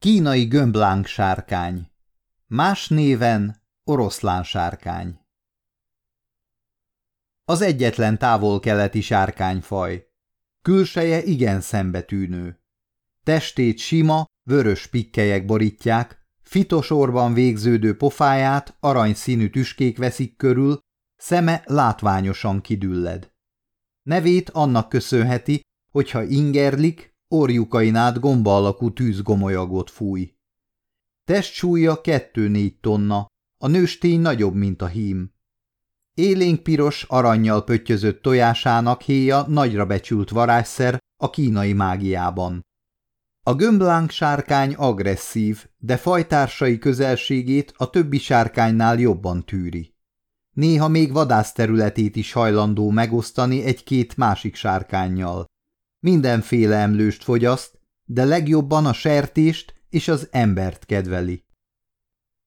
Kínai gömblánk sárkány. Más néven oroszlán sárkány. Az egyetlen távol-keleti sárkányfaj. Külseje igen szembetűnő. Testét sima, vörös pikkelyek borítják, fitosorban végződő pofáját aranyszínű tüskék veszik körül, szeme látványosan kidülled. Nevét annak köszönheti, hogyha ingerlik, orjukain át gomba alakú tűzgomolyagot fúj. Testsúlya kettő-négy tonna, a nőstény nagyobb, mint a hím. Élénk piros, aranyjal pöttyözött tojásának héja nagyra becsült varázsszer a kínai mágiában. A gömblánk sárkány agresszív, de fajtársai közelségét a többi sárkánynál jobban tűri. Néha még vadászterületét is hajlandó megosztani egy-két másik sárkányjal. Mindenféle emlőst fogyaszt, de legjobban a sertést és az embert kedveli.